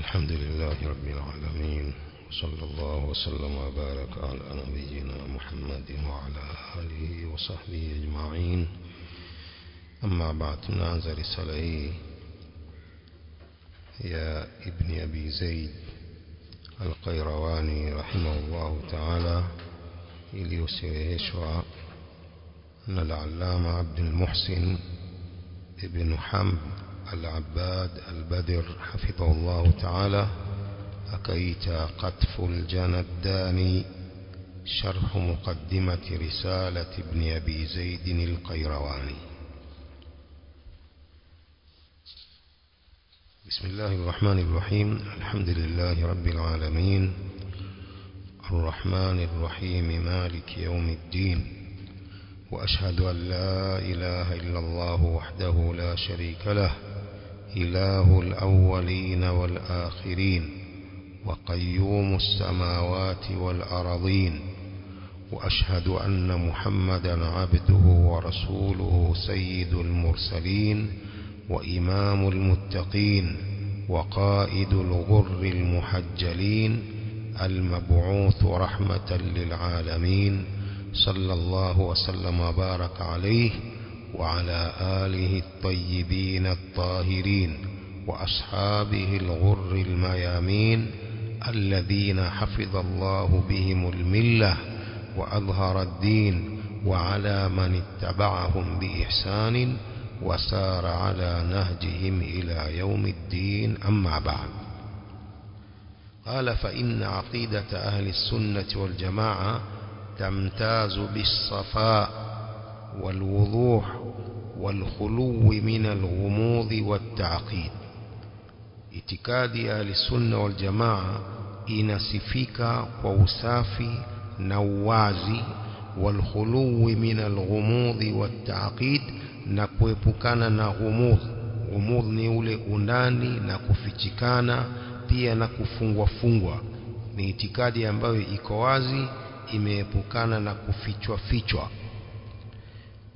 الحمد لله رب العالمين صلى الله وسلم وبارك على نبينا محمد وعلى آله وصحبه أجمعين. أما بعد ننزل رسالة يا ابن أبي زيد القيرواني رحمه الله تعالى iliyoshereheshwa na al-allama Abdul Muhsin ibn Hamd العباد البدر حفظه الله تعالى أكيت قطف الجنى الداني شرح مقدمة رسالة ابن أبي زيد القيرواني. بسم الله الرحمن الرحيم الحمد لله رب العالمين الرحمن الرحيم مالك يوم الدين وأشهد أن لا إله إلا الله وحده لا شريك له إله الأولين والآخرين وقيوم السماوات والأرضين وأشهد أن محمدا عبده ورسوله سيد المرسلين وإمام المتقين وقائد الغر المحجلين المبعوث رحمة للعالمين صلى الله وسلم وبارك عليه وعلى آله الطيبين الطاهرين وأصحابه الغر الميامين الذين حفظ الله بهم الملة وأظهر الدين وعلى من اتبعهم بإحسان وسار على نهجهم إلى يوم الدين. أما بعد قال فإن عقيدة أهل السنة والجماعة تمتاز بالصفاء والوضوح والخلو من الغموض والتعقيد itikadi ahli sunna wal jamaa inasifika kwa usafi na uwazi wal khuluwi min al ghumudhi wat ta'qid na kuepukana na ghumudh ghumudh ni ule undani na kufichikana pia na kufungwa fungwa ni itikadi ambayo iko wazi imeepukana na kufichwa fichwa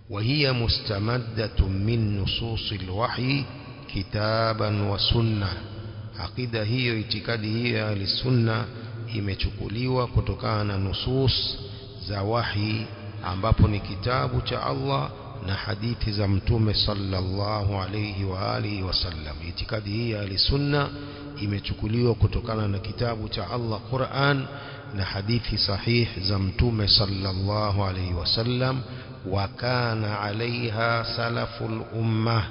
وهي مستمدة من نصوص الوحي كتابا وسنة عقيدة هي itikadi hiyo ya sunna imechukuliwa kutokana na nusus za wahi ambapo ni kitabu cha Allah na hadithi za mtume sallallahu alayhi wa alihi wasallam itikadi hii ya sunna imechukuliwa kutokana na kitabu cha Allah Qur'an na hadithi sahih za mtume sallallahu alayhi wasallam wa kana alaiha salaful ummah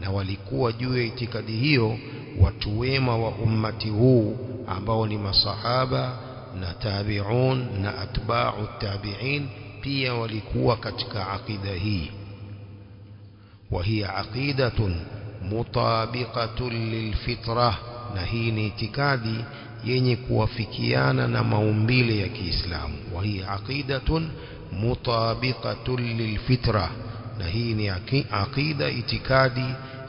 na walikuwa juu ya itikadi hiyo watu wema wa ummati huu ambao ni masahaba na tabi'un na atba'u tabi'in pia walikuwa katika aqida hii وهي عقيدة مطابقة للفطرة na hii ni itikadi yenye kuwafikiana na maumbile ya Kiislamu wa hii aqidatun mutabiqatun lilfitra na hii ni aqida itikadi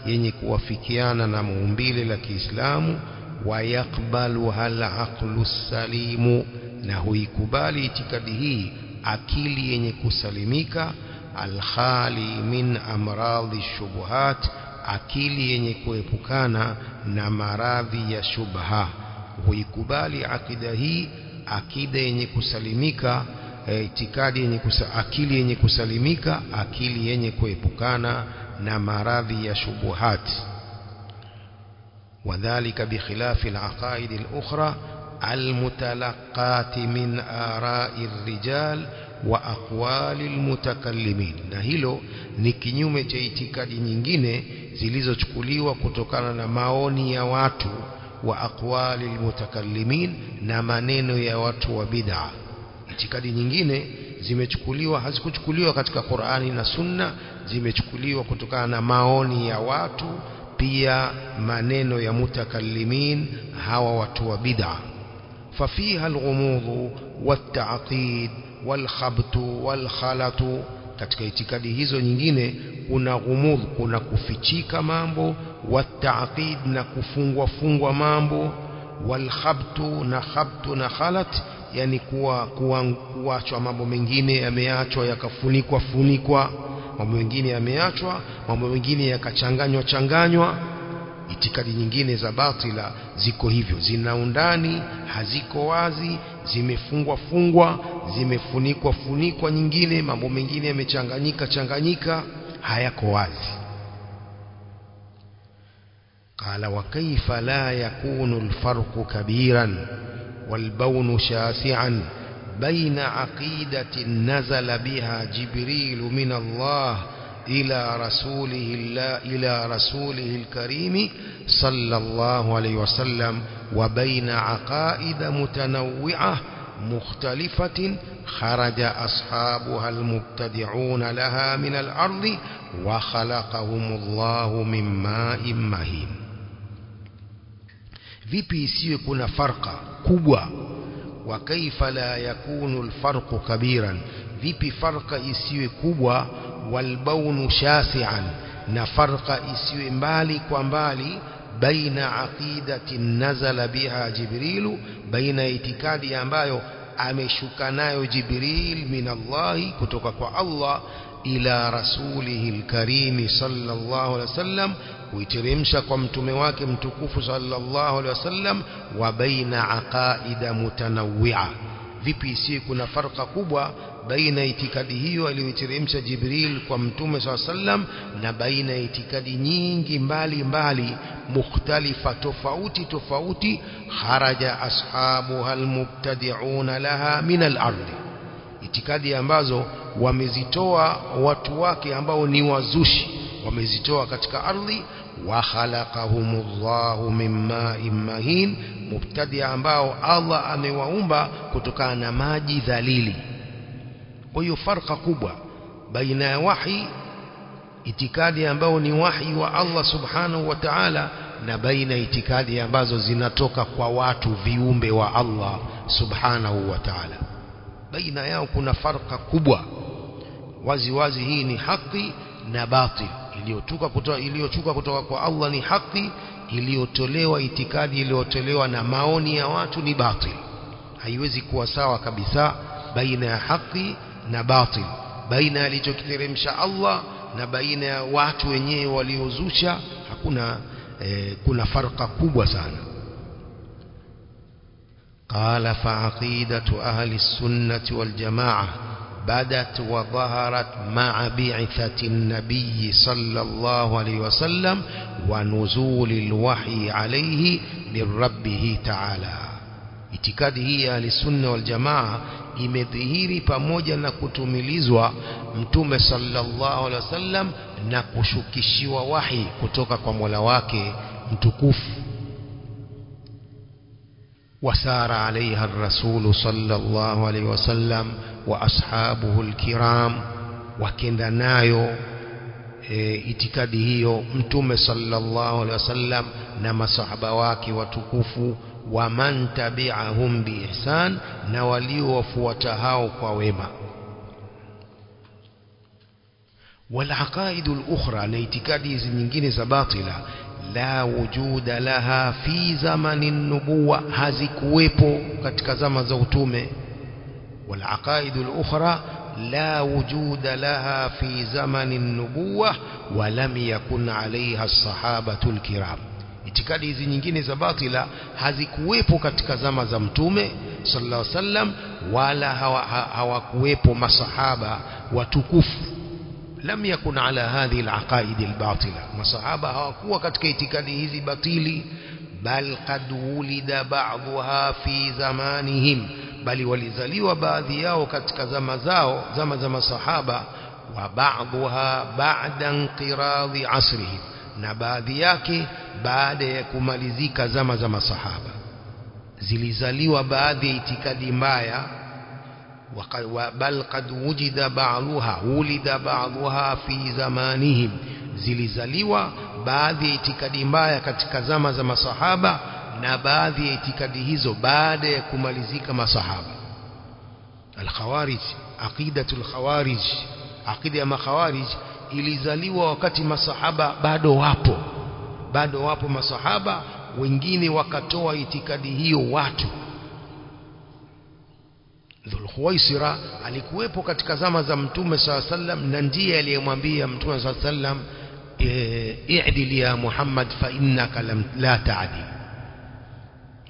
yenye kuwafikiana na maumbile la Kiislamu wayakbalu hal aqlu salimu na huikubali itikadi hii akili yenye kusalimika alkhali min amradhi shubuhat akili yenye kuepukana na maradhi ya shubha kuikubali akida hii akida yenye kusalimika eh, itikadi yenye akili yenye kusalimika akili yenye kuepukana na maradhi ya shubuhati وذلك bikhilafi العقائد الأخرى almutalaqati min arai الرجال wa aqwali almutakallimin. Na hilo ni kinyume cha itikadi nyingine zilizochukuliwa kutokana na maoni ya watu wa aqwali almutakallimin na maneno ya watu wa bid'a. Itikadi nyingine zimechukuliwa hazikuchukuliwa katika Qur'ani na Sunna zimechukuliwa kutokana na maoni ya watu pia maneno ya mutakallimin hawa watu wa bid'a. Fafiha alghumudhu wa ta'qid walkhabtu walkhalatu. Katika itikadi hizo nyingine kuna ghumudh kuna kufichika mambo na kufungwa fungwa mambo walhabtu na khabtu na khalat yani kuwa kuachwa mambo mengine yameachwa yakafunikwa funikwa mambo mengine yameachwa mambo mengine yakachanganywa changanywa itikadi nyingine za batila ziko hivyo zina undani haziko wazi zimefungwa fungwa zimefunikwa funikwa nyingine mambo mengine yamechanganyika changanyika hayako wazi قال وكيف لا يكون الفرق كبيرا والبون شاسعا بين عقيدة نزل بها جبريل من الله إلى رسوله الله إلى رسوله الكريم صلى الله عليه وسلم وبين عقائد متنوعة مختلفة خرج أصحابها المبتدعون لها من الأرض وخلقهم الله من ماء مهين. Vipi isiwe kuna farqa kubwa wa kaifa la yakunu alfarqu kabiran vipi farqa isiwe kubwa walbaunu shasi'an na farqa isiwe mbali kwa mbali baina aqidati nazala biha jibrilu baina itikadi ambayo ameshuka nayo jibril min Allah kutoka kwa Allah ila rasulihi alkarim sallallahu alaihi wasallam kuiteremsha kwa mtume wake mtukufu sallallahu alaihi wasallam wa baina aqaida mutanawwi'a vipi isiwe kuna farqa kubwa baina itikadi hiyo aliyoiteremsha Jibril kwa mtume alaihi wasallam na baina itikadi nyingi mbali mbali mukhtalifa tofauti tofauti kharaja ashabuha almubtadi'una laha min al-ardi itikadi ambazo wamezitoa watu wake ambao ni wazushi wamezitoa katika ardhi wa khalaqahumullahu min ma'in mahin mubtadia ambao Allah amewaumba kutokana na maji dhalili kwa hiyo farqa kubwa baina ya wahi itikadi ambao ni wahi wa Allah subhanahu wa ta'ala na baina itikadi ambazo zinatoka kwa watu viumbe wa Allah subhanahu wa ta'ala baina yao kuna farqa kubwa wazi wazi hii ni haki na batil iliyotoka kutoka iliyochuka kutoka kwa Allah ni haki iliyotolewa itikadi iliyotolewa na maoni ya watu ni batil haiwezi kuwa sawa kabisa baina ya haki na batil baina alichokiteremsha Allah na baina ya watu wenyewe waliozusha hakuna eh, kuna farqa kubwa sana قال فعقيدة أهل السنة والجماعة بدت وظهرت مع بعثة النبي صلى الله عليه وسلم ونزول الوحي عليه من ربه تعالى hii ya ahlisunna waljamaa imedhihiri pamoja na kutumilizwa mtume sallallahu alaihi wasallam na kushukishiwa wahi kutoka kwa mola wake mtukufu وسار عليها الرسول صلى الله عليه وسلم وأصحابه الكرام وكند نايو itikadi hiyo mtume sallallahu alaihi wasallam na masahaba wake watukufu wa man tabi'ahum biihsan na waliowafuata hao kwa wema والعقائد الأخرى na itikadi hizi nyingine za batila لا وجود لها في زمن النبوة. هزكويبو كتك زمن زوتومي والعقائد الأخرى لا وجود لها في زمن النبوة ولم يكن عليها الصحابة الكرام. اتكالي زي زباطلة هزكويبو كتك زمن زمتومي صلى الله عليه وسلم ولا هوا كويبو مصحابة وتكفر لم يكن على هذه العقائد الباطلة. ما صحابها هو قد كيتكاليه باطلي بل قد ولد بعضها في زمانهم. بل ولزلي وباذياه قد كزمزاه زمزم صحابة وبعضها بعد انقراض عصرهم. نباذياك بعد يكما لزيك زمزم صحابة. زلزلي وباذي اتكالي مايا bal qad wujida ba'dhuha wulida ba'dhuha fi zamanihim. Zilizaliwa baadhi ya itikadi mbaya katika zama za masahaba na baadhi ya itikadi hizo baada ya kumalizika masahaba. Al-khawarij aqidatul khawarij aqida ya makhawarij ilizaliwa wakati masahaba bado wapo. Bado wapo masahaba wengine wakatoa itikadi hiyo watu Dhulkhuwaisira alikuwepo katika zama za Mtume SAW sallam na ndiye aliyemwambia Mtume SAW sallam e, i'dil ya Muhammad fa innaka la ta'dil.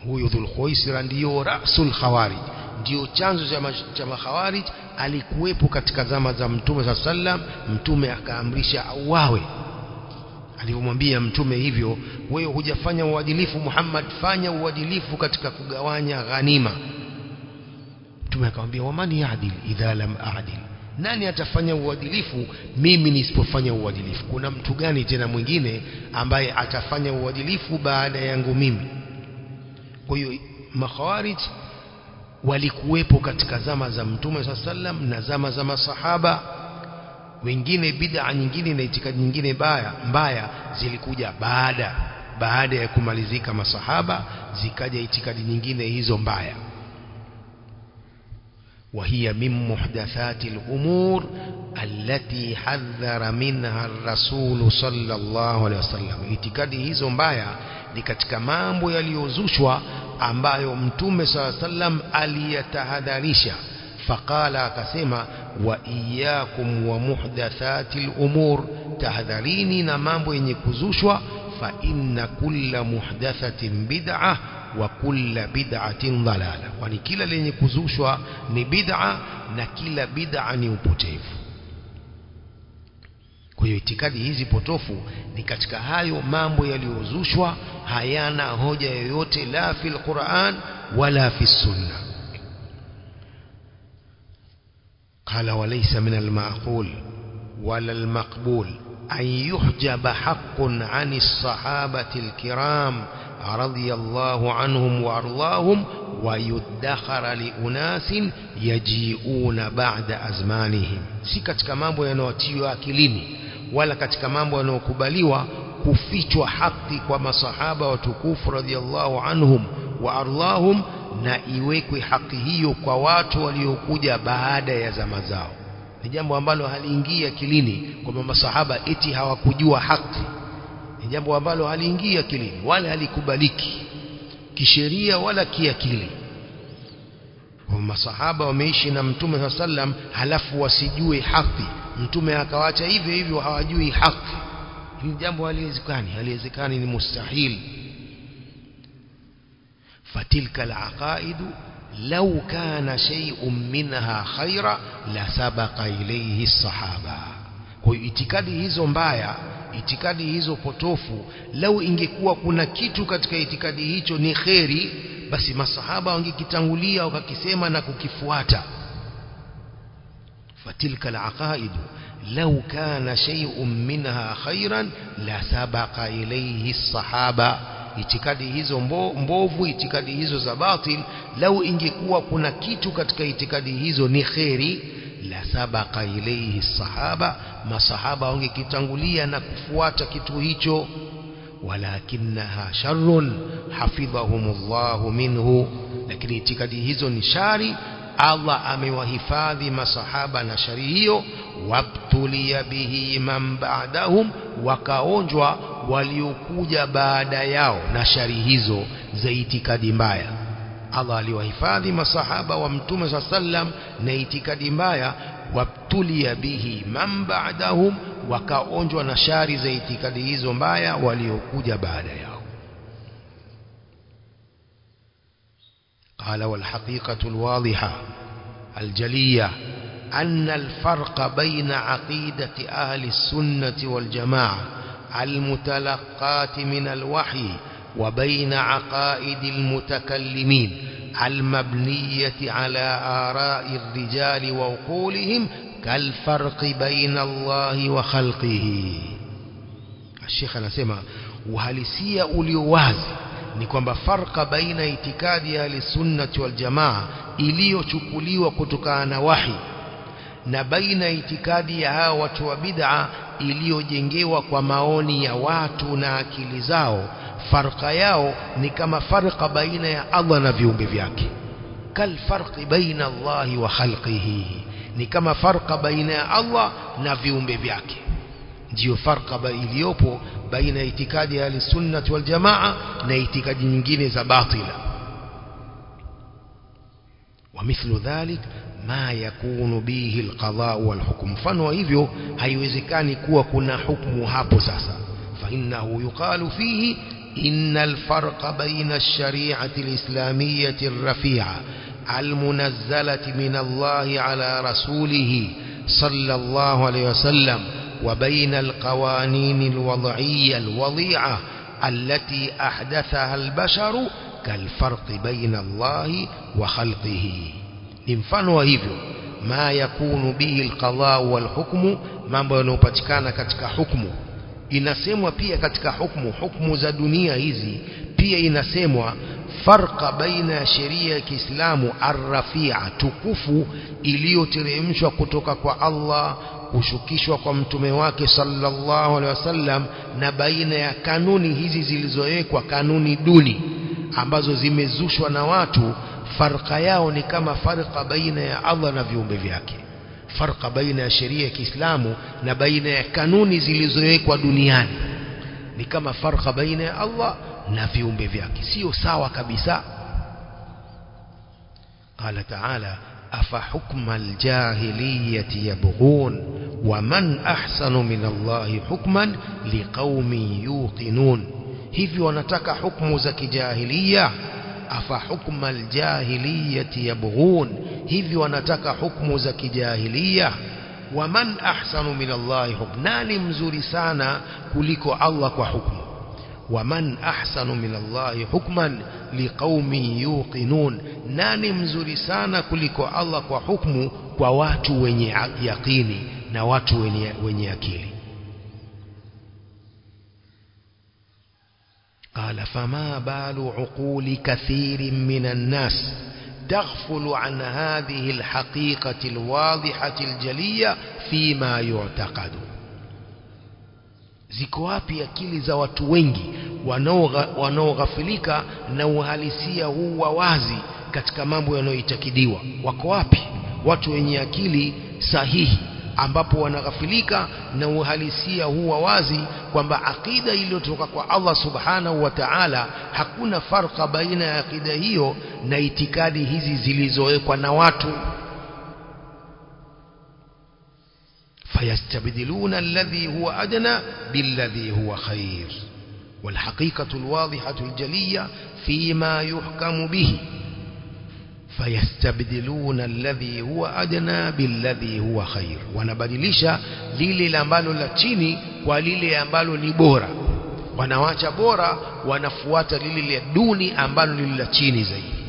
Huyu dhulkhuwaisira ndiyo rasul khawarij ndiyo chanzo cha makhawarij alikuwepo katika zama za mtume saa sallam mtume akaamrisha auawe. Alivyomwambia mtume hivyo wewe hujafanya uadilifu Muhammad fanya uadilifu katika kugawanya ghanima mtume akamwambia wamani yaadil idha lam aadil nani atafanya uadilifu? Mimi nisipofanya uadilifu. Kuna mtu gani tena mwingine ambaye atafanya uadilifu baada yangu mimi? Kwa hiyo makhawarij walikuwepo katika zama za mtume saa sallam na zama za masahaba. Wengine bid'a nyingine na itikadi nyingine baya mbaya zilikuja baada baada ya kumalizika masahaba zikaja itikadi nyingine hizo mbaya وهي من محدثات الأمور التي حذر منها الرسول صلى الله عليه وسلم. اتكادي هزو مبايا لكتك مامو يليوزوشوا أمبايا أمتوم صلى الله عليه وسلم أليتهدريشا فقال كثما وإياكم ومحدثات الأمور تهدريني نمامو ينكوزوشوا فإن كل محدثة بدعة wa kulla bid'atin dalala kwani kila lenye kuzushwa ni bid'a na kila bid'a ni upotevu kwa hiyo itikadi hizi potofu ni katika hayo mambo yaliyozushwa hayana hoja yoyote la fil Qur'an wala fi sunna قال وليس من المعقول ولا المقبول أن يحجب حق عن الصحابة الكرام رضي الله عنهم وأرضاهم ويدخر لأناس يجيئون بعد أزمانهم si katika mambo yanayotiwa akilini wala katika mambo yanayokubaliwa kufichwa haki kwa masahaba watukufu radhiallahu anhum wa arlahum na iwekwe haki hiyo kwa watu waliokuja baada ya zama zao ni jambo ambalo haliingia akilini kwamba masahaba eti hawakujua haki ni jambo ambalo aliingia akilini wala halikubaliki kisheria wala kiakili. Masahaba wameishi na mtume saa sallam halafu wasijue haki. Mtume akawacha hivyo hivyo hawajui haki. Ni jambo haliwezekani haliwezekani ni mustahili fatilka alaqaidu lau kana shay'un minha khaira la sabaqa ilayhi sahaba kwa itikadi hizo mbaya itikadi hizo potofu lau ingekuwa kuna kitu katika itikadi hicho ni kheri basi masahaba wangekitangulia wakakisema na kukifuata. Fatilka alaqaid lau kana shay'un minha khairan la sabaqa ilayhi as-sahaba. Itikadi hizo mbo, mbovu itikadi hizo za batil lau ingekuwa kuna kitu katika itikadi hizo ni kheri sabaka ilayhi sahaba masahaba wangekitangulia na kufuata kitu hicho walakinaha sharrun hafidhahumullahu minhu lakini itikadi hizo ni shari Allah amewahifadhi masahaba na shari hiyo wabtulia bihi man ba'dahum wakaonjwa waliokuja baada yao na shari hizo za itikadi mbaya Allah aliwahifadhi masahaba wa mtume sa sallam na itikadi mbaya wabtulia bihi man ba'dahum wakaonjwa na shari za itikadi hizo mbaya waliokuja baada yao قال والحقيقة الواضحة الجلية أن الفرق بين عقيدة أهل السنة والجماعة المتلقات من الوحي وبين عقائد المتكلمين المبنية على آراء الرجال وعقولهم كالفرق بين الله وخلقه الشيخ ahlisunnati waljamaa iliyochukuliwa kutokana na wahi na baina itikadi ya hao watu wa bid'a iliyojengewa kwa maoni ya watu na akili zao farqa yao ni kama farqa baina ya Allah na viumbe vyake kal farqi baina Allahi wa khalqihi ni kama farqa baina ya Allah na viumbe vyake ndiyo farqa iliyopo baina ya itikadi ya ahlisunnah wal jamaa na itikadi nyingine za batila ومثل ذلك ما يكون به القضاء والحكم mfano hivyo haiwezekani kuwa kuna hukumu hapo sasa فإنه يقال فيه إن الفرق بين الشريعة الإسلامية الرفيعة المنزلة من الله على رسوله صلى الله عليه وسلم وبين القوانين الوضعية الوضيعة التي أحدثها البشر كالفرق بين الله وخلقه. لمفano hivyo ما يكون به القضاء والحكم mambo yanayopatikana katika hukumu. Inasemwa pia katika hukmu hukmu za dunia hizi pia inasemwa farqa baina ya sheria ya Kiislamu arrafia tukufu iliyoteremshwa kutoka kwa Allah kushukishwa kwa mtume wake sallallahu alaihi wasallam na baina ya kanuni hizi zilizowekwa kanuni duni ambazo zimezushwa na watu farqa yao ni kama farqa baina ya Allah na viumbe vyake farqa baina ya sheria ya Kiislamu na baina ya kanuni zilizowekwa duniani ni kama farqa baina ya Allah na viumbe vyake sio sawa kabisa قال تعالى أفحكم الجاهلية يبغون ومن أحسن من الله حكما لقوم يوقنون hivyo wanataka hukumu za kijahiliya afa hukma aljahiliyati yabghun hivyo wanataka hukumu za kijahiliya waman ahsanu min Allahi hukm nani mzuri sana kuliko Allah kwa hukumu waman ahsanu min Allahi hukman liqaumin yuqinun nani mzuri sana kuliko Allah kwa hukumu kwa watu wenye yaqini na watu wenye akili قال فما بال عقول كثير من الناس تغفل عن هذه الحقيقة الواضحة الجلية فيما يعتقد ziko wapi akili za watu wengi wanaoghafilika na uhalisia huu wa wazi katika mambo yanayoitakidiwa wako wapi watu wenye akili sahihi Ambapo wanaghafilika na uhalisia huu wa wazi kwamba akida iliyotoka kwa Allah subhanahu wa ta'ala hakuna farqa baina ya akida hiyo na itikadi hizi zilizowekwa na watu فيستبدلون الذي هو أدنى بالذي هو خير والحقيقة الواضحة الجلية فيما يحكم به فيستبدلون الذي هو أدنى بالذي هو خير. Chini kwa lile ambalo ni bora. Wanawacha bora wanafuata lile la duni ambalo ni la chini zaidi.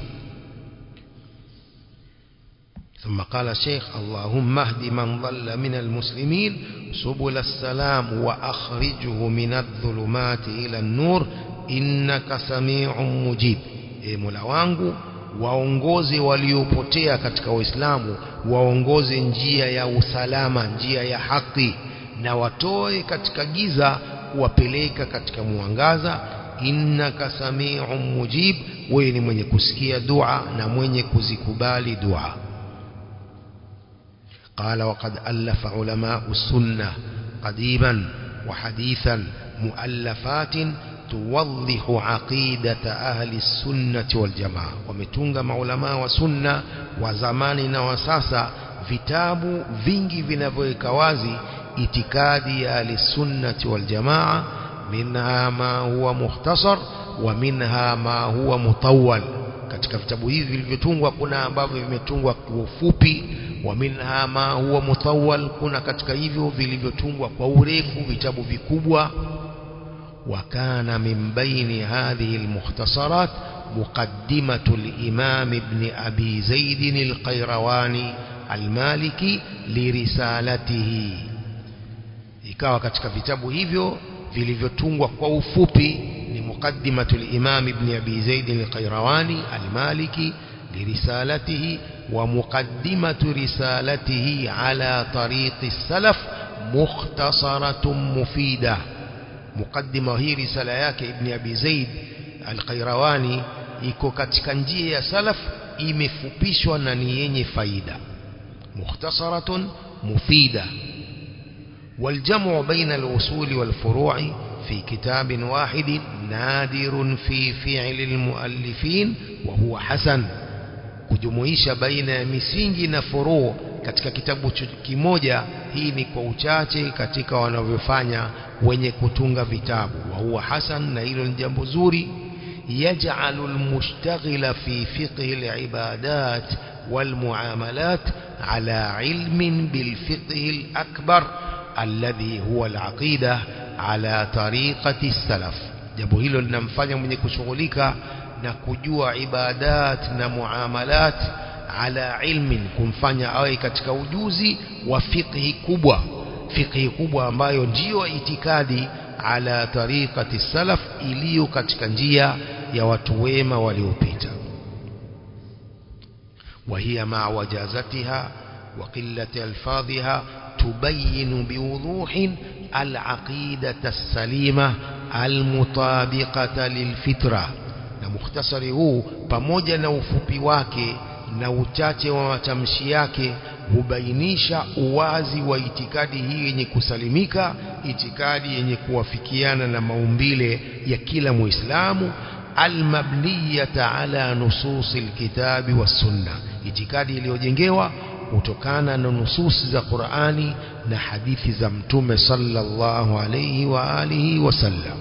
ثم قال الشيخ اللهم اهد من ضل من المسلمين سبل السلام وأخرجه من الظلمات إلى النور إنك سميع مجيب إيه wangu waongoze waliopotea katika Uislamu waongoze njia ya usalama njia ya haki na watoe katika giza kuwapeleka katika mwangaza innaka sami'un mujib wewe ni mwenye kusikia dua na mwenye kuzikubali dua قال وقد ألف علماء السنة قديما وحديثا مؤلفات tuwadhihu aqidata ahli sunnati wal jamaa. Wametunga maulama wa sunna wa zamani na wa sasa vitabu vingi vinavyoweka wazi itikadi ya ahli sunnati wal jamaa minha ma huwa mukhtasar wa minha ma huwa mutawwal. Katika vitabu hivi vilivyotungwa kuna ambavyo vimetungwa kwa ufupi wa minha ma huwa mutawwal kuna katika hivyo vilivyotungwa kwa urefu vitabu vikubwa. وكان من بين هذه المختصرات مقدمة الإمام ابن أبي زيد القيرواني المالكي لرسالته ikawa katika vitabu hivyo vilivyotungwa kwa ufupi ni muqaddimatu al-Imam Ibn Abi Zaid al-Qayrawani wa muqaddimatu risalatihi ala tariqi as-salaf mukhtasaratun mufidah مقدمة هي رسالة ياك ابن أبي زيد القيرواني يكو كتك نجي يا سلف يمفبش ونانييني فايدة. مختصرة مفيدة. والجمع بين الأصول والفروع في كتاب واحد نادر في فعل المؤلفين وهو حسن. كجمعيش بين مسينجنا فروع katika كتاب kimoja hii ni kwa ونوفانيا wenye kutunga vitabu wa huwa hasan na hilo ni jambo zuri يجعل المشتغل في فقه العبادات والمعاملات على علم بالفقه الأكبر الذي هو العقيدة على طريقة السلف jambo hilo linamfanya mwenye kushughulika na kujua ibadat na muamalat ala ilmin kumfanya awe katika ujuzi wa fiqhi kubwa fiqhi kubwa ambayo ndiyo itikadi ala tariqati salaf iliyo katika njia ya watu wema waliopita وهي مع وجازتها وقلة ألفاظها تبين بوضوح العقيدة السليمة المطابقة للفطرة na mukhtasari huu pamoja na ufupi wake na uchache wa matamshi yake hubainisha uwazi wa itikadi hii yenye kusalimika itikadi yenye kuwafikiana na maumbile ya kila muislamu almabniyata ala nususi alkitabi wassunna itikadi iliyojengewa kutokana na nususi za Qur'ani na hadithi za mtume sallallahu alayhi wa alihi wasallam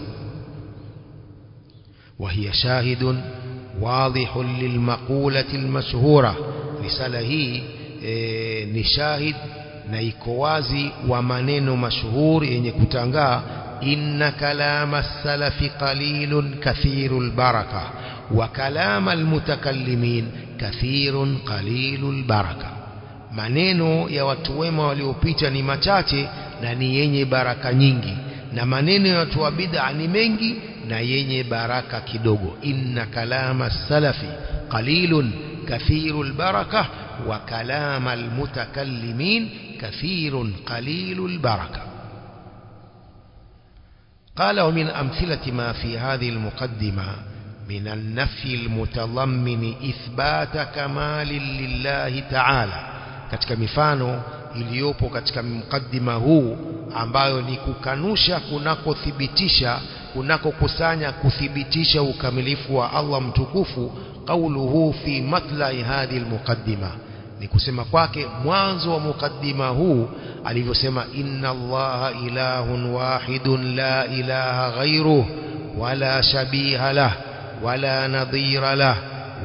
وهي شاهد واضح للمقولة المشهورة رسالة هي ni shahid na iko wazi wa maneno mashuhuri yenye kutangaa inna kalama salafi qalilun kathirul baraka wa kalama almutakallimin kathirun qalilul baraka maneno ya watu wema waliopita ni machache na ni yenye baraka nyingi na maneno ya watu wa bid'a ni mengi na yenye baraka kidogo inna kalama salafi qalilun baraka wa kalama almutakallimin kathirun qalilul baraka قال ومن أمثلة ما في هذه المقدمة من النفي المتضمن إثبات كمال لله تعالى katika mifano iliyopo katika mkaddima huu ambayo ni kukanusha kunakothibitisha kunakokusanya kuthibitisha ukamilifu wa Allah mtukufu قوله في مطلع هذه المقدمة. نكسم كواك موانز ومقدمة هو إن الله إله واحد لا إله غيره ولا شبيه له ولا نظير له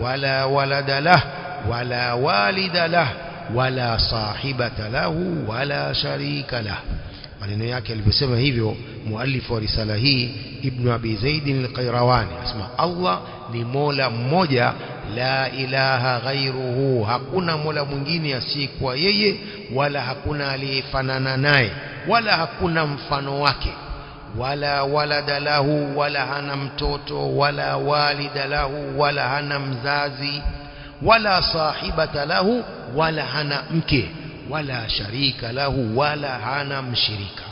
ولا ولد له ولا والد له ولا صاحبة له ولا شريك له. Maneno yake alivyosema hivyo muallifu wa risala hii ibn abi zaid al-qayrawani asema Allah ni mola mmoja la ilaha ghairuhu hakuna mola mwingine asiyekuwa yeye wala hakuna aliyefanana naye wala hakuna mfano wake wala walada lahu wala hana mtoto wala walida lahu wala hana mzazi wala sahibata lahu wala hana mke wala sharika lahu wala hana mshirika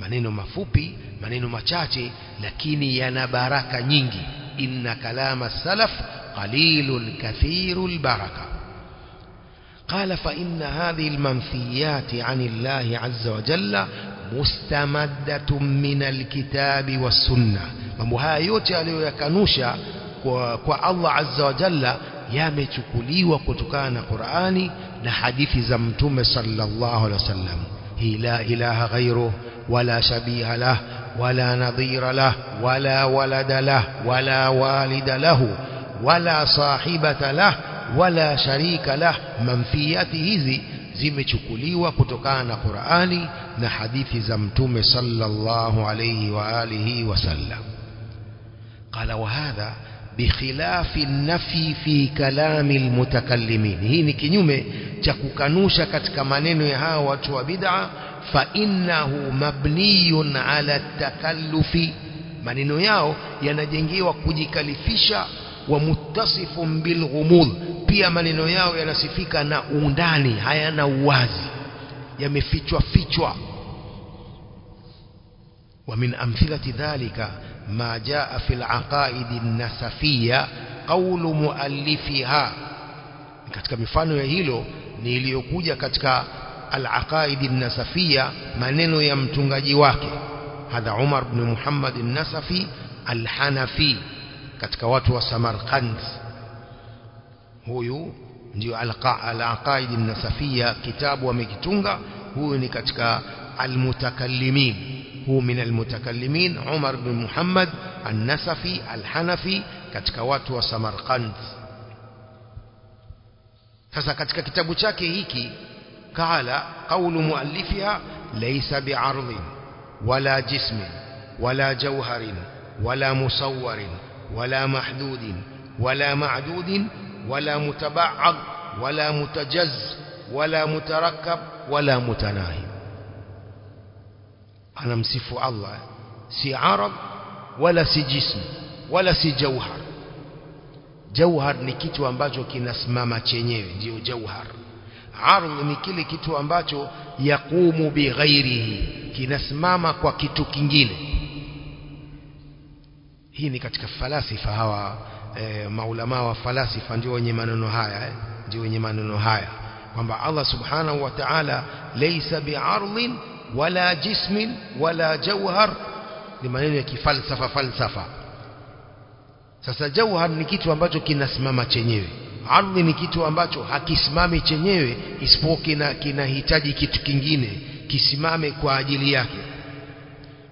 maneno mafupi maneno machache lakini yana baraka nyingi inna kalama salaf qalilun kathirul baraka قال فإن هذه المنفيات عن الله عز وجل مستمدة من الكتاب والسنة mambo haya yote aliyoyakanusha kwa, kwa Allah azza wa jalla yamechukuliwa kutokana na Qur'ani na hadithi za mtume sallallahu alaihi wasallam hi la ilaha ghairuh wala shabiha lah wala nadhira lah wala walada lah wala walida lahu wala sahibata lah wala sharika lah manfiyati hizi zimechukuliwa kutokana na Qur'ani na hadithi za mtume sallallahu alayhi wa alihi wasallam قال وهذا بخلاف النفي في كلام المتكلمين hii ni kinyume cha kukanusha katika maneno ya hawa watu wa bid'a fa innahu mabniyun ala takallufi maneno yao yanajengewa kujikalifisha wa muttasifun bil ghumud pia maneno yao yanasifika na undani hayana uwazi yamefichwa fichwa ومن أمثلة ذلك ما جاء في العقائد النسفية قول مؤلفها katika mifano ya hilo ni iliyokuja katika al-aqaid an-nasafiyya maneno ya mtungaji wake hadha Umar ibn Muhammad an-Nasafi al-Hanafi katika watu wa Samarkand huyu ndio al-aqaid an-nasafiyya kitabu amekitunga huyu ni katika al-mutakallimin huu min almutakallimin Umar bin Muhammad an-Nasafi al-Hanafi katika watu wa Samarkand sasa katika kitabu قال قول مؤلفها ليس بعرض ولا جسم ولا جوهر ولا مصور ولا محدود ولا معدود ولا متبعض ولا متجز ولا متركب ولا متناهي anamsifu Allah. Si arab wala si jism wala si jauhar. Jauhar ni kitu ambacho kinasimama chenyewe ndio jauhar. Ardh ni kile kitu ambacho yaqumu bighairihi kinasimama kwa kitu kingine. Hii ni katika falasifa hawa e, maulama wa falasifa ndio wenye maneno haya eh? ndio wenye maneno haya. Kwamba Allah subhanahu wa ta'ala laysa bi'ardhin wala jismin wala jawhar. Ni maneno ya kifalsafa falsafa. Sasa jauhar ni kitu ambacho kinasimama chenyewe. Ardhi ni kitu ambacho hakisimami chenyewe isipokuwa kina kinahitaji kitu kingine kisimame kwa ajili yake.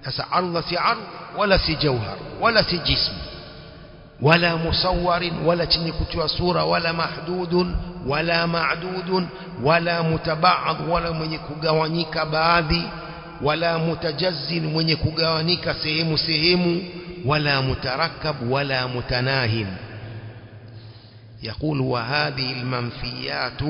Sasa Allah si ardhi wala si jawhar wala si jism ولا مصور ولا تنكت وصورة ولا محدود ولا معدود ولا متبعض ولا من يكوغوانيك بعضي ولا متجزل من يكوغوانيك سهم سهم ولا متركب ولا متناهم يقول وهذه المنفيات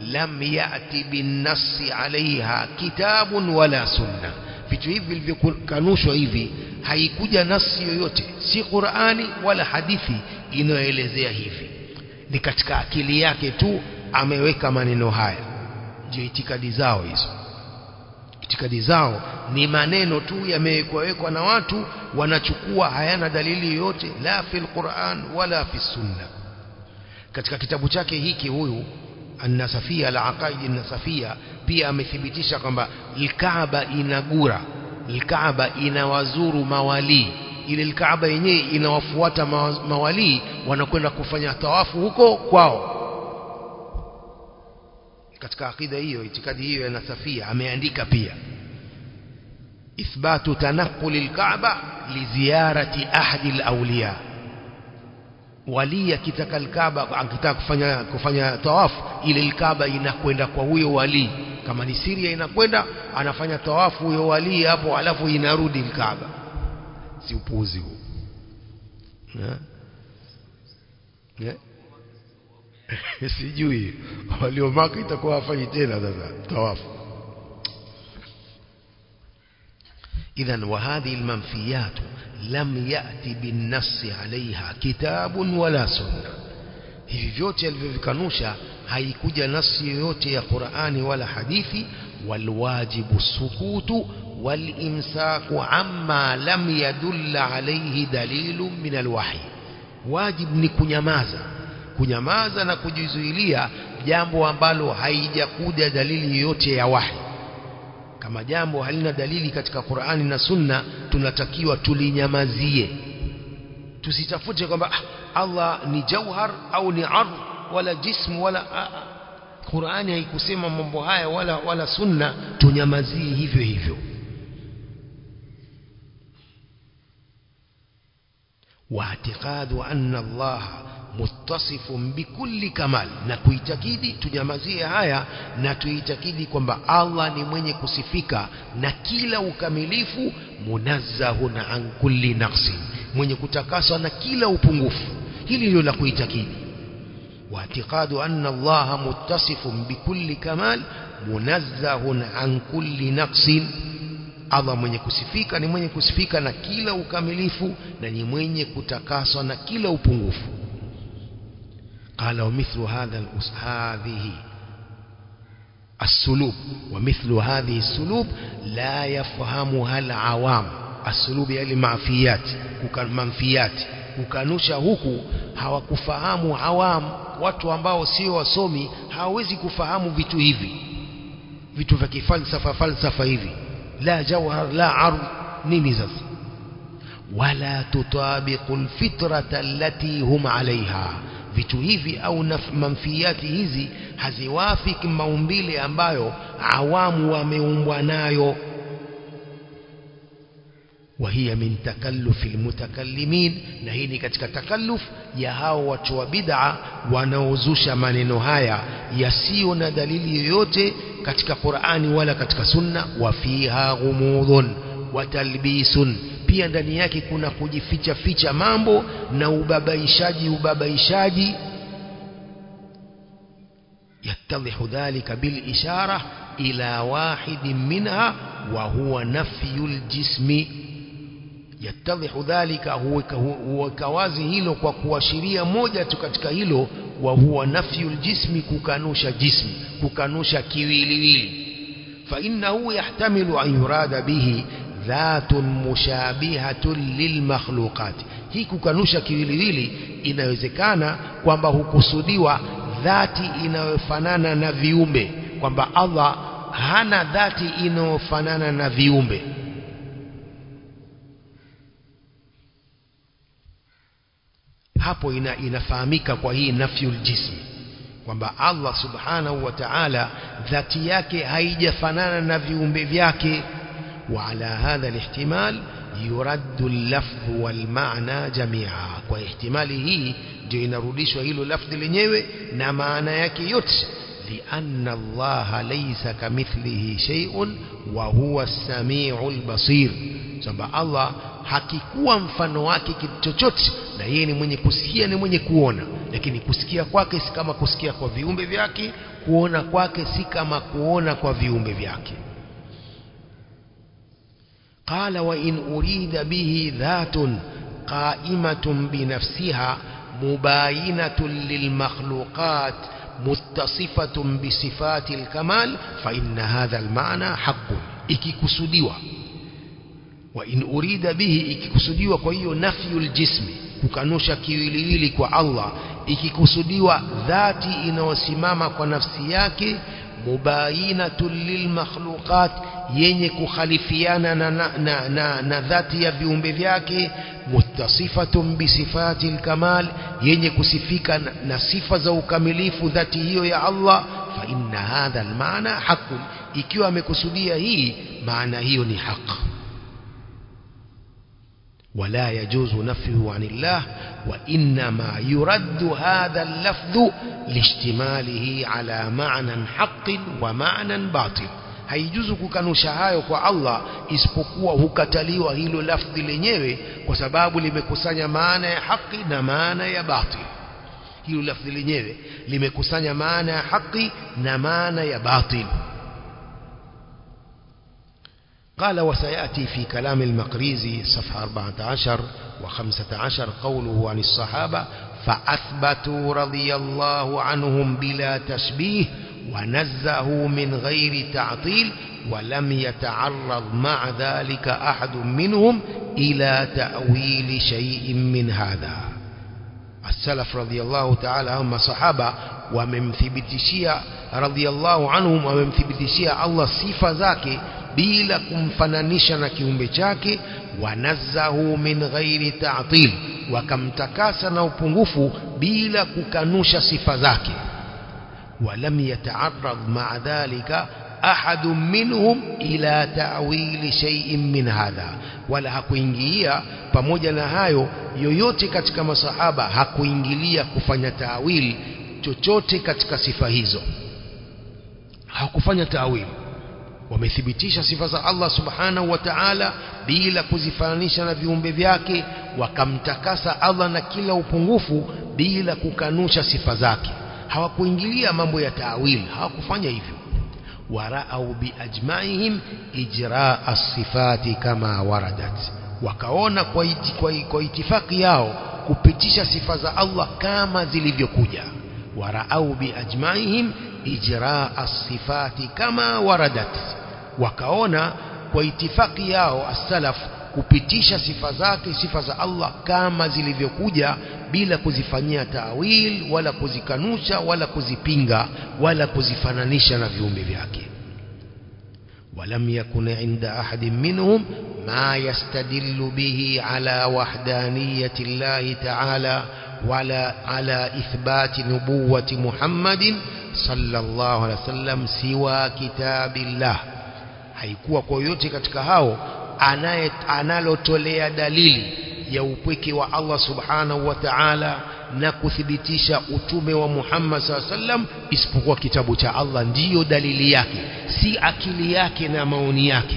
لم يأتي بالنص عليها كتاب ولا سنة. Vitu hivi vilivyokanushwa hivi haikuja nasi yoyote si Qur'ani wala hadithi inayoelezea hivi. Ni katika akili yake tu ameweka maneno haya. Ndio itikadi zao hizo. Itikadi zao ni maneno tu yamewekwa na watu wanachukua hayana dalili yoyote la fil Qur'an wala fi sunna. Katika kitabu chake hiki huyu an-Nasafia al-Aqaid an-Nasafia pia amethibitisha kwamba Alkaaba inagura Alkaaba inawazuru mawalii. Ile Alkaaba yenyewe inawafuata mawalii wanakwenda kufanya tawafu huko kwao. Katika akida hiyo itikadi hiyo ya Nasafia ameandika pia ithbatu tanaqul alkaaba liziarati ahadi alawliya wali akitaka alkaba akitaka kufanya kufanya tawafu ile alkaba inakwenda kwa huyo wali kama ni siria inakwenda anafanya tawafu huyo wali hapo alafu inarudi alkaba si upuuzi huu. Sijui. Walio maka itakuwa hafanyi tena sasa tawafu إذا وهذه المنفيات لم يأتي بالنص عليها كتاب ولا سنة. هجوتي هي هيكوجا نص يوتي قرآن ولا حديث والواجب السكوت والإمساك عما لم يدل عليه دليل من الوحي. واجب نكون يمازا كنيمازا نكون يزويليا جامبو أمبالو هيجا كودا دليل يوتي وحي. Kama jambo halina dalili katika Qur'ani na Sunna tunatakiwa tulinyamazie tusitafute kwamba ah, Allah ni jauhar au ni ardh wala jismu wala ah, ah. Qur'ani haikusema mambo haya wala wala Sunna tunyamazie hivyo hivyo واعتقاد أن الله متصف بكل كمال kuitakidi tunyamazie haya na tuitakidi kwamba Allah ni mwenye kusifika na kila ukamilifu munazzahun an kulli naqsin mwenye kutakaswa na kila upungufu hili ndio la kuitakidi واعتقاد أن الله متصف بكل كمال منزه عن كل نقص Allah mwenye kusifika ni mwenye kusifika na kila ukamilifu na ni mwenye kutakaswa na kila upungufu قال ومثل هذا هذه السلوب ومثل هذه السلوب لا يفهمها العوام السلوب يعني معفيات منفيات kukanusha huku hawakufahamu awam watu ambao sio wasomi hawawezi kufahamu vitu hivi vitu vya kifalsafa falsafa hivi La jawhar la ardh nini sasa wala tutabiqu alfitrata allati hum alaiha vitu hivi au manfiyati hizi haziwafiki maumbile ambayo awamu wameumbwa nayo وهي من تكلف المتكلمين na hii ni katika takalluf ya hao watu wa bid'a wanaozusha maneno haya yasiyo na dalili yoyote katika Qur'ani wala katika Sunna wa fiha ghumudhun wa talbisun. Pia ndani yake kuna kujificha ficha mambo na ubabaishaji ubabaishaji. Yatadhihu dhalika bil ishara ila wahidin minha wa huwa nafyul jismi yatadhihu dhalika huweka wazi hilo kwa kuashiria moja tu katika hilo wa huwa nafyul jismi kukanusha jismi kukanusha kiwiliwili. Fa innahu yahtamilu an yurada bihi dhatun mushabihatun lilmakhluqat hii kukanusha kiwiliwili inawezekana kwamba hukusudiwa dhati inayofanana na viumbe kwamba Allah hana dhati inayofanana na viumbe. Hapo ina, inafahamika kwa hii nafyul jism kwamba Allah subhanahu wa ta'ala dhati yake haijafanana na viumbe vyake wa ala hadha alihtimal yuraddu al-lafdh wal ma'na jami'a kwa ihtimali hii ndio inarudishwa hilo lafdhi lenyewe na maana yake yote لأن الله ليس كمثله شيء وهو السميع البصير sababu Allah hakikuwa mfano wake kitu chochote. Na yeye ni mwenye kusikia ni mwenye kuona. Lakini kusikia kwake si kama kusikia kwa viumbe vyake. Kuona kwake si kama kuona kwa viumbe vyake. Qala wa in urida bihi dhatun qa'imatun binafsiha mubayinatun lilmakhluqat sifati al alkamal fa inna hadha almaana haqqun. Ikikusudiwa وإن أريد به nafsi yake mubayinatul lilmakhluqat yenye kukhalifiana na, na, na, na, na dhati ya viumbe vyake muttasifatun bisifati alkamal yenye kusifika na, na sifa za ukamilifu dhati hiyo ya Allah fa inna hadha almaana haqqun ikiwa amekusudia hii maana hiyo ni haq ولا يجوز نفيه عن الله وإنما يرد هذا اللفظ لاشتماله على معنى حق ومعنى باطل. هيجوزك كنشهايك الله إسبقوا هكتليوا هيل لفظ لنيوه وسباب لمكسان معنى حق ومعنى باطل هيل لفظ لنيوه لمكسان معنى حق ومعنى باطل قال وسيأتي في كلام المقريزي صفحة 14 و15 قوله عن الصحابة فأثبتوا رضي الله عنهم بلا تشبيه ونزهوا من غير تعطيل ولم يتعرض مع ذلك أحد منهم إلى تأويل شيء من هذا. السلف رضي الله تعالى هم صحابة وممثبتشيا رضي الله عنهم وممثبتشيا الله صفة ذاك bila kumfananisha na kiumbe chake wanazzahu min ghairi ta'til wakamtakasa na upungufu bila kukanusha sifa zake ولم يتعرض مع ذلك أحد منهم إلى تأويل شيء من هذا ولا hakuingia pamoja na hayo yoyote katika masahaba hakuingilia kufanya taawil chochote katika sifa hizo hakufanya taawil wamethibitisha sifa za Allah subhanahu wa ta'ala bila kuzifananisha na viumbe vyake wakamtakasa Allah na kila upungufu bila kukanusha sifa zake. Hawakuingilia mambo ya taawil hawakufanya hivyo. Waraau biajmaihim ijraa as-sifati kama waradat. Wakaona kwa, iti, kwa, kwa itifaki yao kupitisha sifa za Allah kama zilivyokuja. Waraau biajmaihim ijraa as-sifati kama waradat wakaona kwa itifaki yao as-salaf kupitisha sifa zake sifa za Allah kama zilivyokuja bila kuzifanyia taawil wala kuzikanusha wala kuzipinga wala kuzifananisha na viumbe vyake ولم يكن عند أحد منهم ما يستدل به على وحدانية الله تعالى ولا على إثبات نبوة محمد صلى الله عليه وسلم سوى كتاب الله haikuwa kwa yote katika hao anaye analotolea dalili ya upweke wa Allah subhanahu wa ta'ala na kuthibitisha utume wa Muhammad sallam isipokuwa kitabu cha Allah ndiyo dalili yake si akili yake na maoni yake.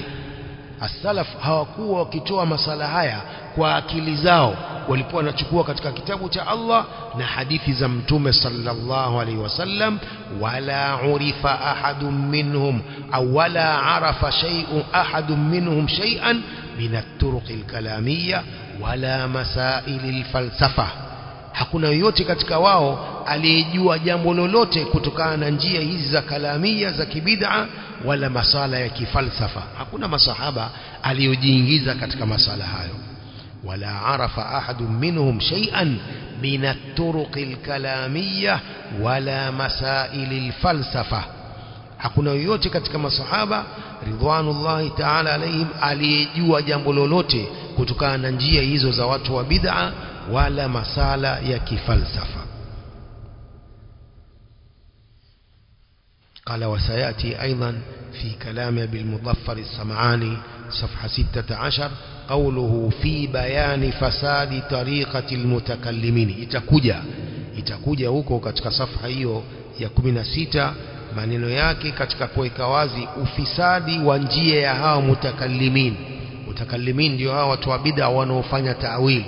As-salaf hawakuwa wakitoa masala haya kwa akili zao walikuwa wanachukua katika kitabu cha Allah na hadithi za mtume sallallahu alaihi wasallam wala urifa ahadun minhum au wala arafa shay'un ahadun minhum shay'an min at-turuq al-kalamiyya wala masail al-falsafa hakuna yoyote katika wao aliyejua jambo lolote kutokana na njia hizi za kalamia za kibid'a wala masala ya kifalsafa hakuna masahaba aliyojiingiza katika masala hayo ولا عرف أحد منهم شيئا من الطرق الكلامية ولا مسائل الفلسفة. حقنا يوتي كما ما صحابة رضوان الله تعالى عليهم علي أليجوا جنب لولوتي كان ننجي يزو زوات وبدعة ولا مسالة يكي فلسفة قال وسيأتي أيضا في كلام بالمضفر السمعاني صفحة 16 قوله في بيان فساد طريقة المتكلمين itakuja itakuja huko katika safha hiyo ya 16 maneno yake katika kuweka wazi ufisadi wa njia ya hao mutakallimin mutakallimin ndio hao watu wa bid'a wanaofanya ta'wil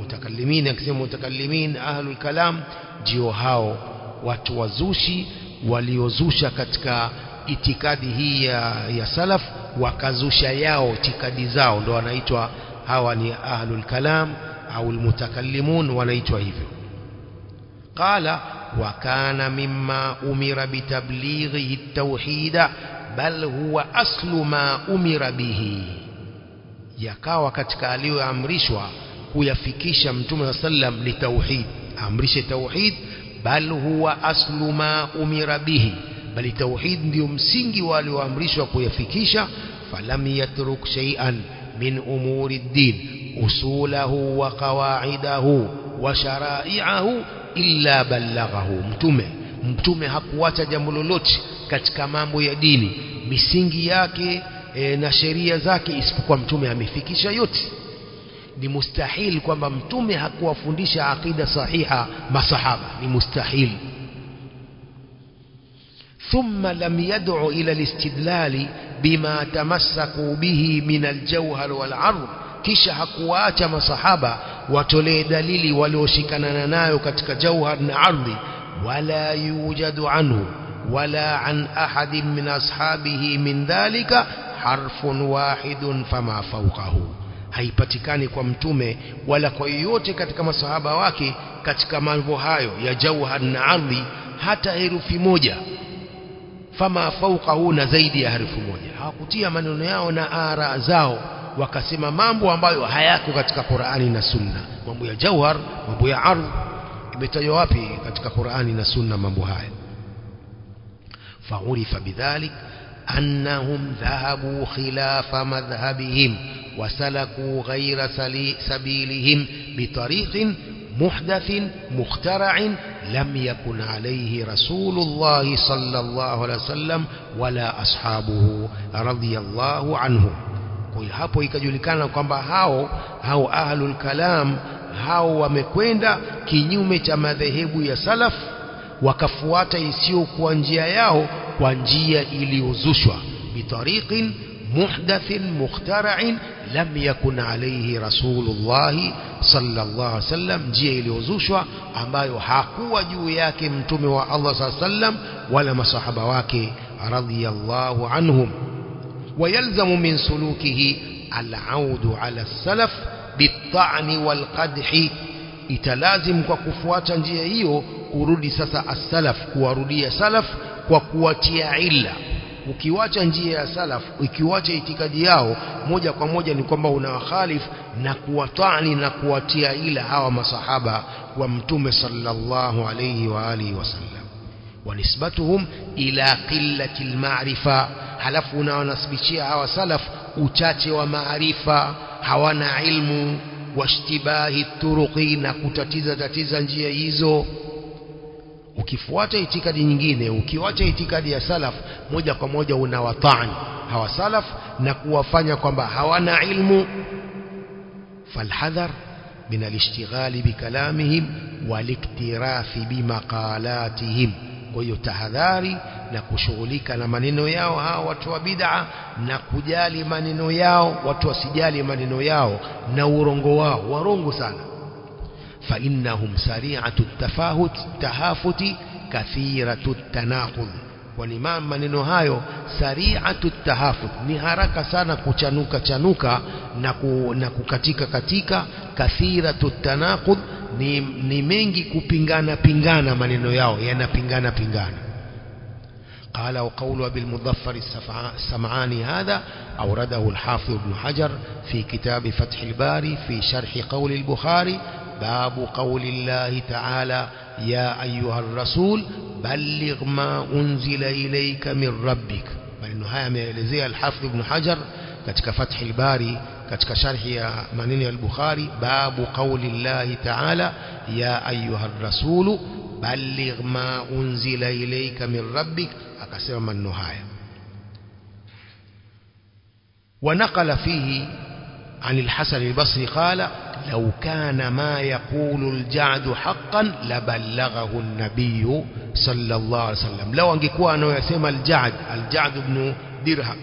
mutakallimin akisema mutakallimin ahlul kalam ndio hao watu wazushi waliozusha katika itikadi hii ya, ya salaf Wakazusha yao itikadi zao ndo wanaitwa hawa ni ahlul kalam au almutakallimun wanaitwa hivyo qala wa kana mimma umira bitablighi at-tauhid bal huwa aslu ma umira bihi yakawa katika aliyoamrishwa kuyafikisha mtume sallam ni tauhid amrishe tauhid bal huwa aslu ma umira bihi bali tauhid ndio msingi walioamrishwa kuyafikisha falam yatruk shay'an min umuri ad-din usulahu wa qawaidahu wa shara'i'ahu illa ballaghahu. Mtume mtume hakuacha jambo lolote katika mambo ya dini misingi yake e, na sheria zake isipokuwa mtume amefikisha yote. Ni mustahil kwamba mtume hakuwafundisha aqida sahiha masahaba. Ni mustahil ثم لم يدع إلى الاستدلال بما تمسكوا به من الجوهر والعرض kisha hakuwaacha masahaba watolee dalili walioshikanana nayo katika jauhar na ardhi wala yujadu anhu wala an ahadin min ashabihi min dhalika harfun wahidun fama fawqahu haipatikani kwa mtume wala kwa yoyote katika masahaba wake katika mambo hayo ya jauhar na ardhi hata herufi moja fama fauqahu na zaidi ya herufi moja hawakutia maneno yao na ara zao wakasema mambo ambayo hayako katika Qur'ani na Sunna mambo ya jauhar mambo ya ardh imetajwa wapi katika Qur'ani na Sunna mambo haya فعرف بذلك أنهم ذهبوا خلاف مذهبهم وسلكوا غير سبيلهم بطريق محدث مخترع لم يكن عليه رسول الله صلى الله عليه وسلم ولا أصحابه رضي الله عنهم kwa hapo ikajulikana kwamba hao hao ahlul kalam hao wamekwenda kinyume cha madhehebu ya salaf wakafuata isiyokuwa njia yao kwa njia iliyozushwa bitariqin محدث مخترع لم يكن عليه رسول الله صلى الله عليه وسلم. جي لوزوشوا أما يحاكو يحاكوا أنتم امتم الله صلى الله عليه وسلم ولم صحبواك رضي الله عنهم. ويلزم من سلوكه العود على السلف بالطعن والقدح. يتلازم كفوات جي يو كرد سسا السلف كوردي سلف وكواتي علّة ukiwacha njia ya salaf ukiwacha itikadi yao moja kwa moja ni kwamba unawakhalif na kuwatani na kuwatia ila hawa masahaba wa mtume sallallahu alayhi wa alihi wasallam wanisbatuhum ila qillati al-ma'rifa halafu unawanasibishia hawa salaf uchache wa maarifa hawana ilmu washtibahi turuqi na kutatiza tatiza njia hizo ukifuata itikadi nyingine ukiwacha itikadi ya salaf moja kwa moja unawatani hawa salaf na kuwafanya kwamba hawana ilmu falhadhar min alishtighali bikalamihim waliktirafi bimaqalatihim kwa hiyo tahadhari na kushughulika na maneno yao hawa watu wa bid'a na kujali maneno yao watu wasijali maneno yao na urongo wao warongo sana فإنهم سريعة التفاهت تهافت كثيرة التناقض. ولمان من نهايو سريعة التهافت. نهارك سانا كتنوك تنوك نكو كتيك كتيك كثيرة التناقض. نمينجي كبنغانا بنغانا من نهايو ينا بنغانا بنغانا قال وقول أبي المظفر السمعاني هذا أورده الحافظ بن حجر في كتاب فتح الباري في شرح قول البخاري باب قول الله تعالى يا أيها الرسول بلغ ما أنزل إليك من ربك. بل إنه هيا ميلزي الحفظ بن حجر كتك فتح الباري كتك شرح منين البخاري باب قول الله تعالى يا أيها الرسول بلغ ما أنزل إليك من ربك. أكسر من نهاية. ونقل فيه عن الحسن البصري قال لو كان ما يقول الجعد حقا لبلغه النبي صلى الله عليه وسلم. لو angekuwa anayosema الجعد الجعد بن درهم.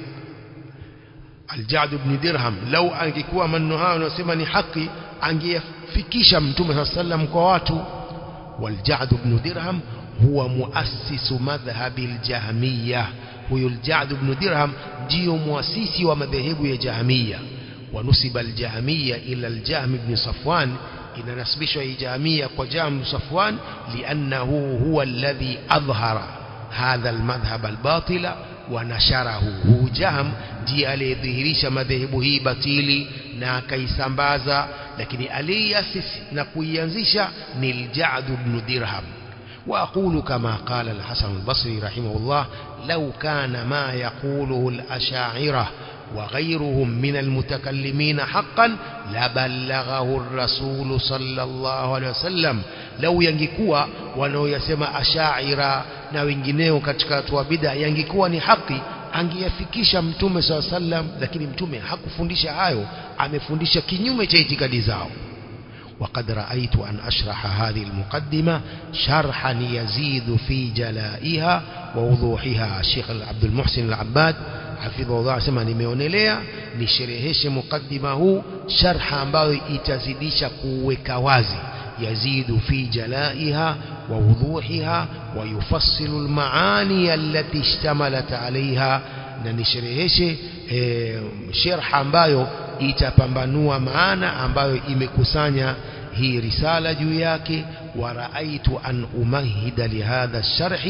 الجعد بن درهم. لو angekuwa maneno hayo anayosema ni haki angefikisha mtume صلى الله عليه وسلم والجعد بن درهم هو مؤسس مذهب الجهمية. huyo الجعد بن درهم wa madhehebu ya Jahmiya ونسب الجهمية إلى الجهم بن صفوان. إن نسبشوا الجهمية وجهم بن صفوان لأنه هو الذي أظهر هذا المذهب الباطل ونشره. هو جهم دي aliyedhihirisha madhehebu hii batili na akaisambaza lakini aliyeasisi na kuianzisha ni al-Ja'd ibn Dirham وأقول كما قال الحسن البصري رحمه الله لو كان ما يقوله الأشاعرة وغيرهم من المتكلمين حقا لبلغه الرسول صلى الله عليه وسلم لو yangekuwa wanaoyasema ashaira na wengineo katika watu wa bid'a yangekuwa ni haki angeyafikisha mtume swalla sallam lakini mtume hakufundisha hayo amefundisha kinyume cha itikadi zao وقد رأيت أن أشرح هذه المقدمة شرحا يزيد في جلائها ووضوحها. الشيخ عبد المحسن العباد حفظ وضوح سمع نميونيليا نشرهش مقدمة شرحا باوي بغي قوة كوازي. يزيد في جلائها ووضوحها ويفصل المعاني التي اشتملت عليها. نشرهش آه، شرحا بغي اتبنبنوا معانا بغي امكسانيا هي رسالة جوياك ورأيت أن أمهد لهذا الشرح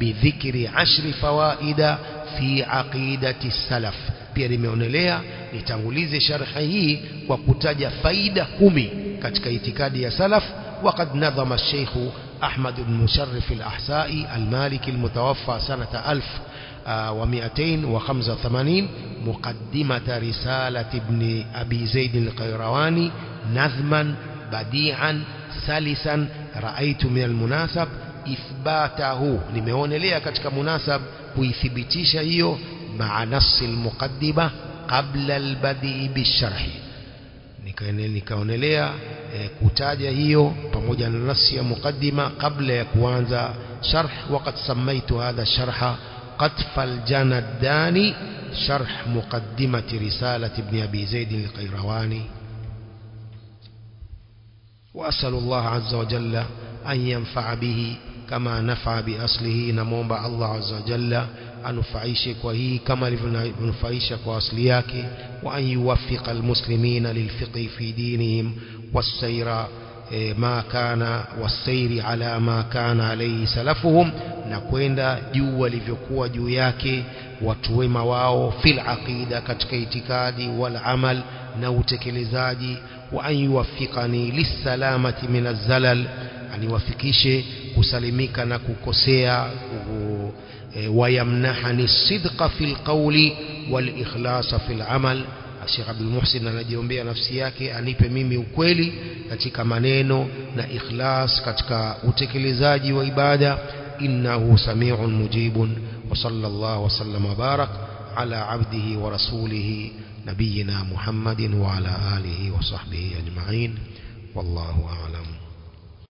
بذكر عشر فوائد في عقيدة السلف. بيري مونليا لتنوليز شرحه وكتاج فايدة كمي كتكيتكاد يا سلف وقد نظم الشيخ أحمد المشرف الأحسائي المالك المتوفى سنة ألف ومئتين وخمسة ثمانين مقدمة رسالة ابن أبي زيد القيرواني نظما بديعا سلسا رأيت من المناسب إثباته. لمعون ليه كتك مناسب ويثبتش إيو مع نص المقدمة قبل البديع بالشرح. نكاون ليه آه، كتاج إيو فموجا نص مقدمة قبل كوانزا شرح وقد سميت هذا الشرح قطف الجان الداني شرح مقدمة رسالة ابن أبي زيد القيرواني. وأسأل الله عز وجل أن ينفع به كما نفع بأصله. نمومب الله عز وجل أن نفعيش كوهي كما نفعيش كواصلياك وأن يوفق المسلمين للفقه في دينهم والسير إيه، ما كان والسير على ما كان عليه سلفهم. نكويندا جو لفقوة جوياك وتويم واو في العقيدة كتكيتكادي والعمل نوتك لزادي وأن يوفقني للسلامة من الزلل. أن يوفقيشي كسلميك نككسيا ويمنحني الصدق في القول والإخلاص في العمل. الشيخ عبد المحسن نجيومبيا نفسياك أني بميمي وكويلي كتك إخلاص نإخلاص كتك أتكلزاجي وإبادة. إنه سميع مجيب. وصلى الله وسلم وبارك على عبده ورسوله نبينا محمد وعلى آله وصحبه أجمعين. والله أعلم.